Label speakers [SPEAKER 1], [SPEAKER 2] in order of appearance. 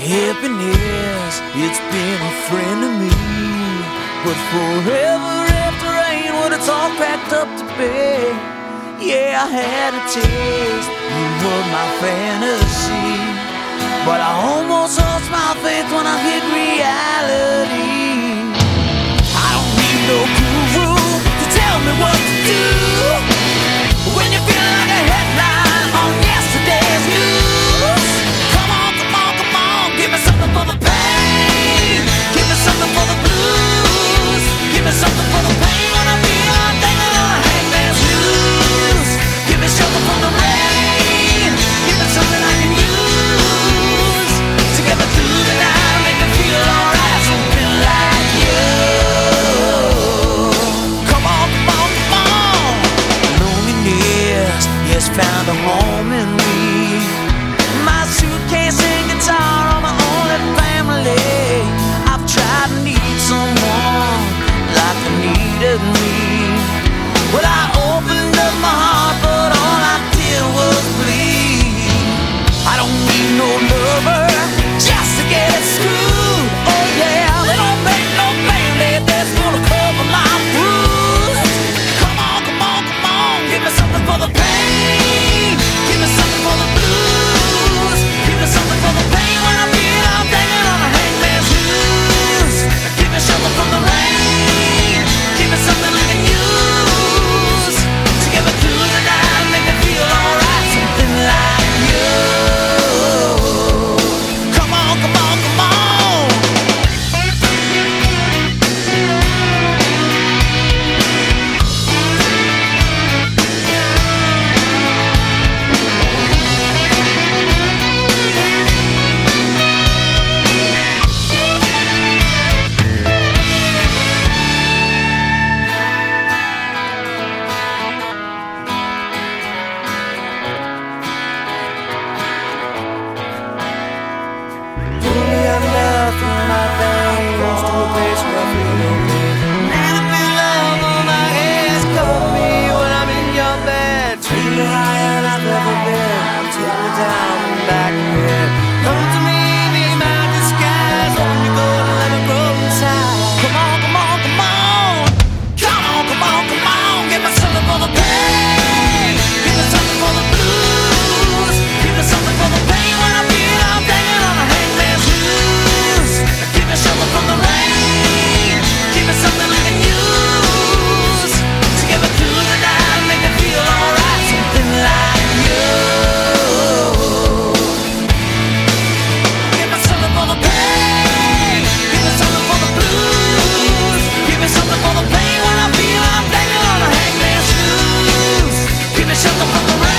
[SPEAKER 1] Happiness, it's been a friend to me. But forever after rain, when it's all packed up to bed, yeah, I had a taste. You were my fantasy. But I almost lost my faith when I hit reality. found a home. Yeah. shut the fuck up.